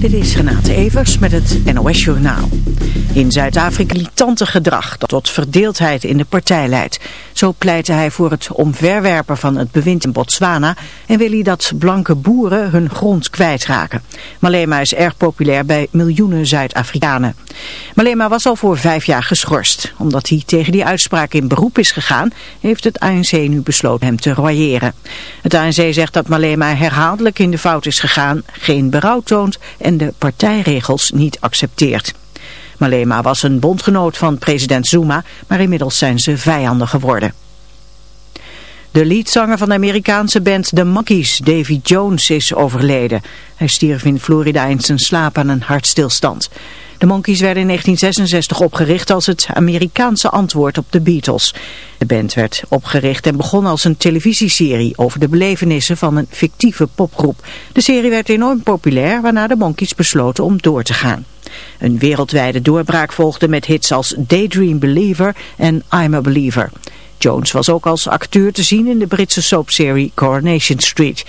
Dit is Renate Evers met het NOS Journaal. In Zuid-Afrika litante gedrag dat tot verdeeldheid in de partij leidt. Zo pleitte hij voor het omverwerpen van het bewind in Botswana en wil hij dat blanke boeren hun grond kwijtraken. Malema is erg populair bij miljoenen Zuid-Afrikanen. Malema was al voor vijf jaar geschorst. Omdat hij tegen die uitspraak in beroep is gegaan, heeft het ANC nu besloten hem te royeren. Het ANC zegt dat Malema herhaaldelijk in de fout is gegaan, geen berouw toont en de partijregels niet accepteert. Malema was een bondgenoot van president Zuma, maar inmiddels zijn ze vijanden geworden. De leadzanger van de Amerikaanse band The Monkees, Davy Jones, is overleden. Hij stierf in Florida in zijn slaap aan een hartstilstand. De Monkees werden in 1966 opgericht als het Amerikaanse antwoord op de Beatles. De band werd opgericht en begon als een televisieserie over de belevenissen van een fictieve popgroep. De serie werd enorm populair, waarna de Monkees besloten om door te gaan. Een wereldwijde doorbraak volgde met hits als Daydream Believer en I'm a Believer. Jones was ook als acteur te zien in de Britse soapserie Coronation Street.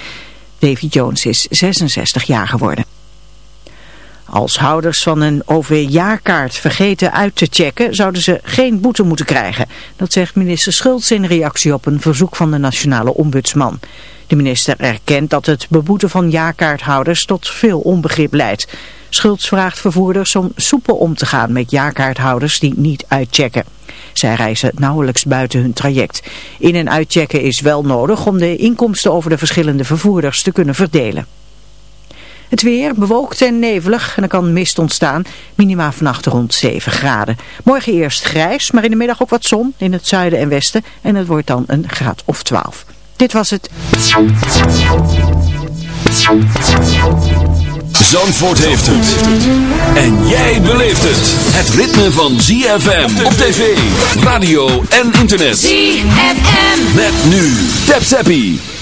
Davy Jones is 66 jaar geworden. Als houders van een OV-jaarkaart vergeten uit te checken, zouden ze geen boete moeten krijgen. Dat zegt minister Schultz in reactie op een verzoek van de nationale ombudsman. De minister erkent dat het beboeten van jaarkaarthouders tot veel onbegrip leidt. Schultz vraagt vervoerders om soepel om te gaan met jaarkaarthouders die niet uitchecken. Zij reizen nauwelijks buiten hun traject. In- en uitchecken is wel nodig om de inkomsten over de verschillende vervoerders te kunnen verdelen. Het weer bewolkt en nevelig en er kan mist ontstaan. Minima vannacht rond 7 graden. Morgen eerst grijs, maar in de middag ook wat zon in het zuiden en westen. En het wordt dan een graad of 12. Dit was het. Zandvoort heeft het. En jij beleeft het. Het ritme van ZFM op tv, radio en internet. ZFM. Met nu. Tap Zappie.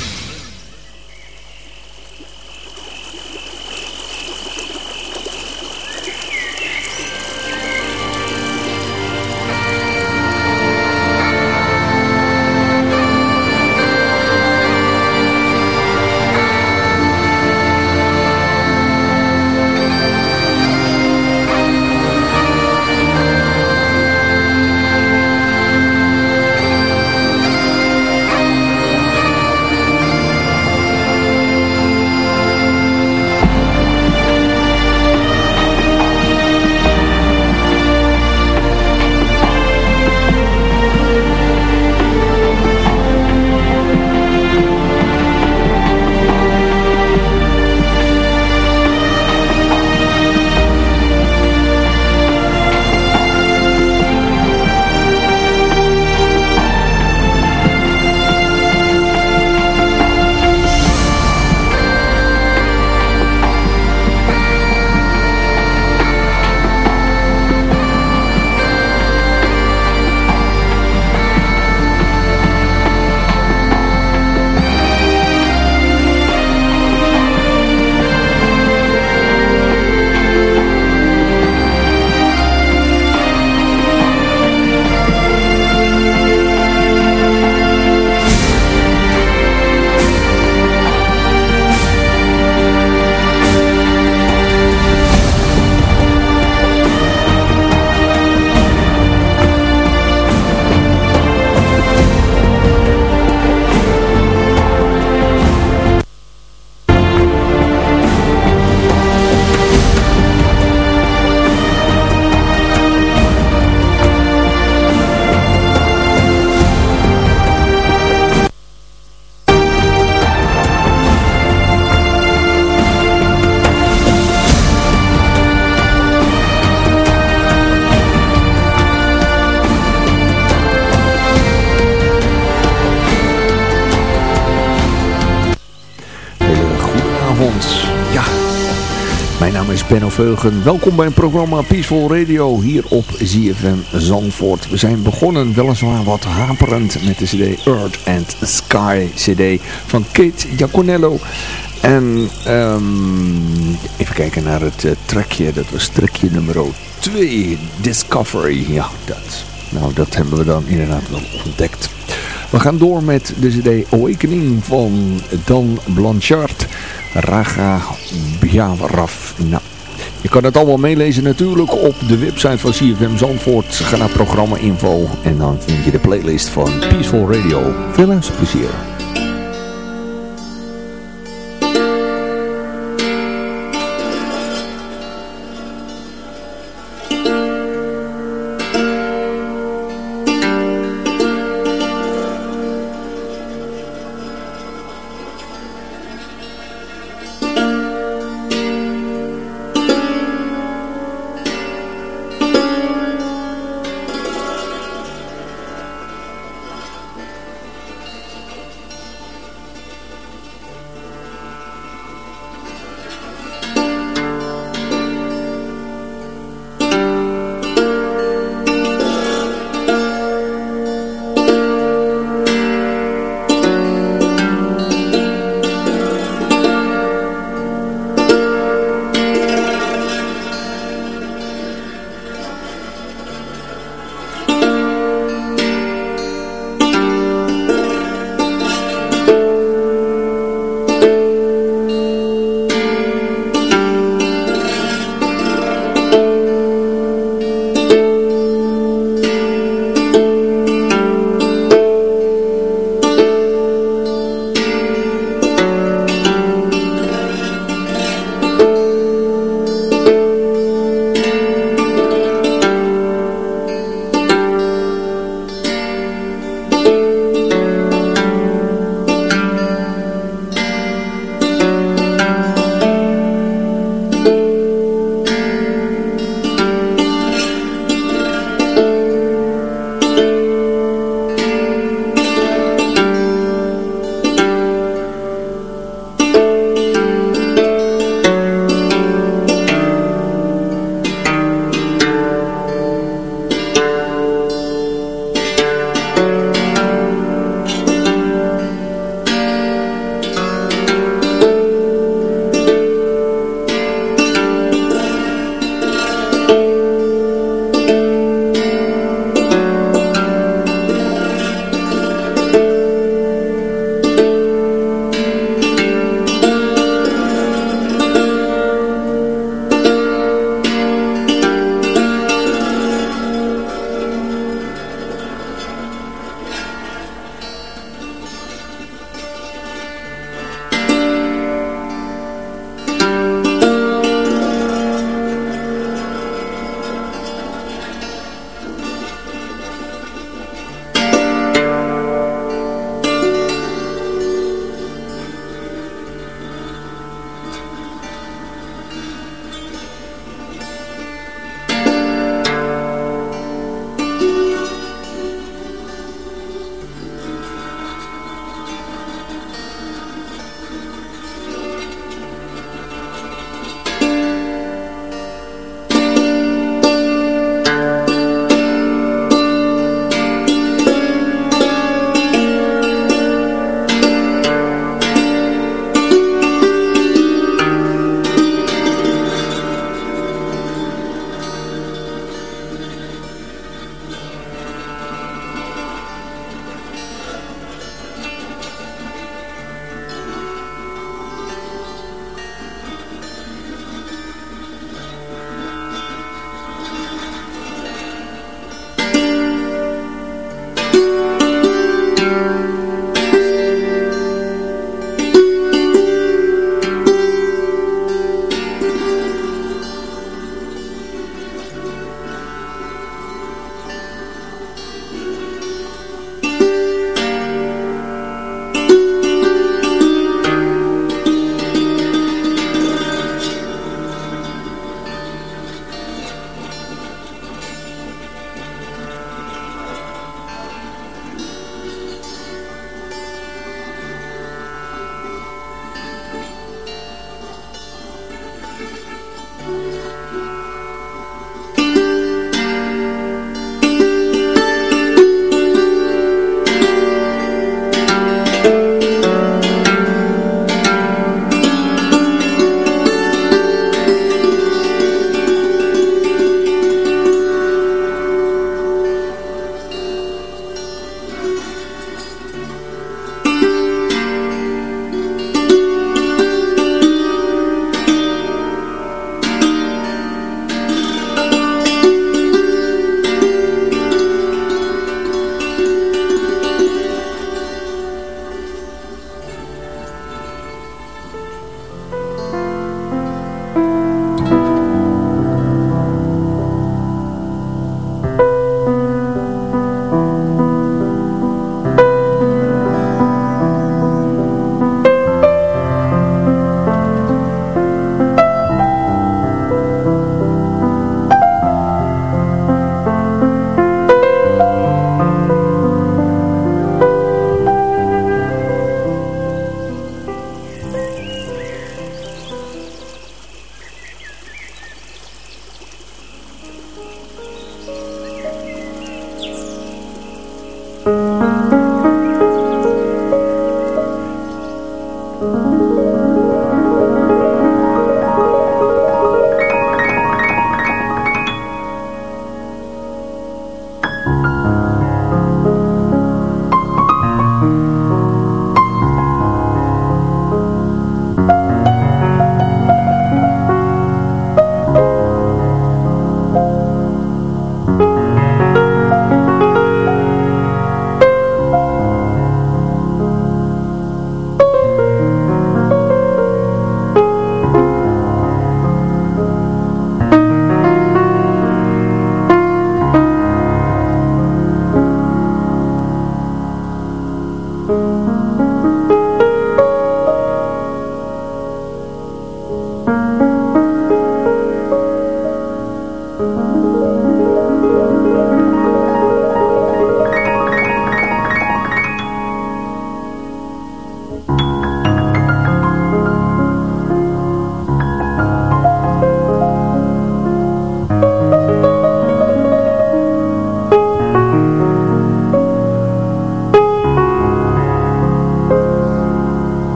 Welkom bij een programma Peaceful Radio hier op ZFM Zandvoort. We zijn begonnen weliswaar wat haperend met de cd Earth and Sky cd van Kate Giaconello. En um, even kijken naar het uh, trekje, dat was trekje nummer 2, Discovery. Ja, dat, nou, dat hebben we dan inderdaad wel ontdekt. We gaan door met de cd Awakening van Dan Blanchard. Raga Biavaraf. Je kan het allemaal meelezen natuurlijk op de website van CFM Zandvoort. Ga naar programma info en dan vind je de playlist van Peaceful Radio. Veel plezier.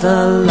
the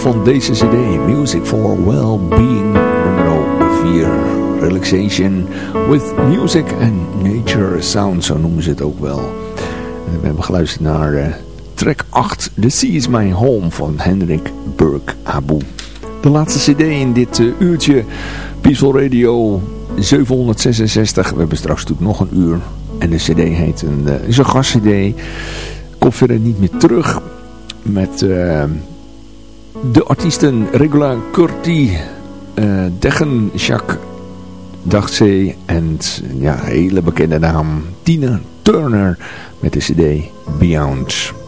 van deze cd. Music for Well-Being nummer 4. Relaxation with Music and Nature Sound, zo noemen ze het ook wel. En we hebben geluisterd naar uh, track 8, The Sea is My Home van Hendrik Burk Abu. De laatste cd in dit uh, uurtje Peaceful Radio 766. We hebben straks natuurlijk nog een uur. En de cd heet een, uh, is gastcd. Komt verder niet meer terug. Met de artiesten Regula Curti, uh, Deggen, Jacques Dagzee en ja, hele bekende naam Tina Turner met de cd Beyond.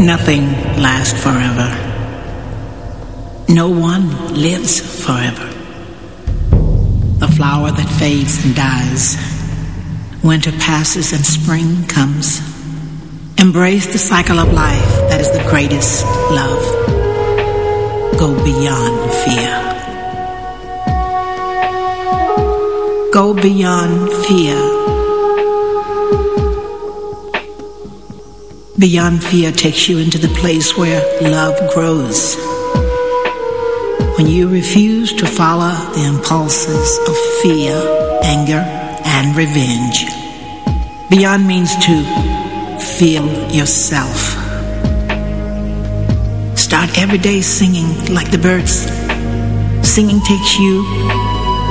Nothing lasts forever. No one lives forever. The flower that fades and dies. Winter passes and spring comes. Embrace the cycle of life that is the greatest love. Go beyond fear. Go beyond fear Beyond fear takes you into the place where love grows. When you refuse to follow the impulses of fear, anger, and revenge. Beyond means to feel yourself. Start every day singing like the birds. Singing takes you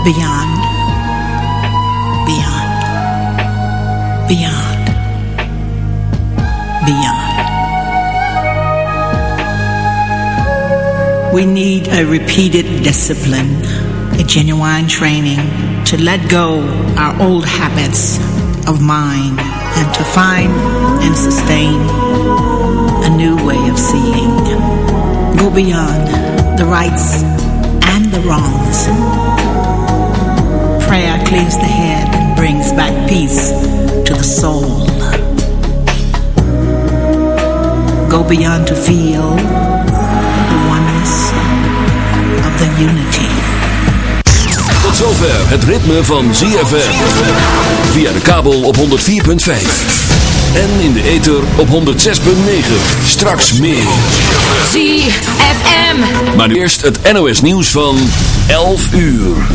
beyond, beyond, beyond beyond. We need a repeated discipline, a genuine training to let go our old habits of mind and to find and sustain a new way of seeing. Go beyond the rights and the wrongs. Prayer clears the head and brings back peace to the soul. Go beyond to feel the oneness of the unity. Tot zover het ritme van ZFM. Via de kabel op 104.5. En in de ether op 106.9. Straks meer. ZFM. Maar nu eerst het NOS nieuws van 11 uur.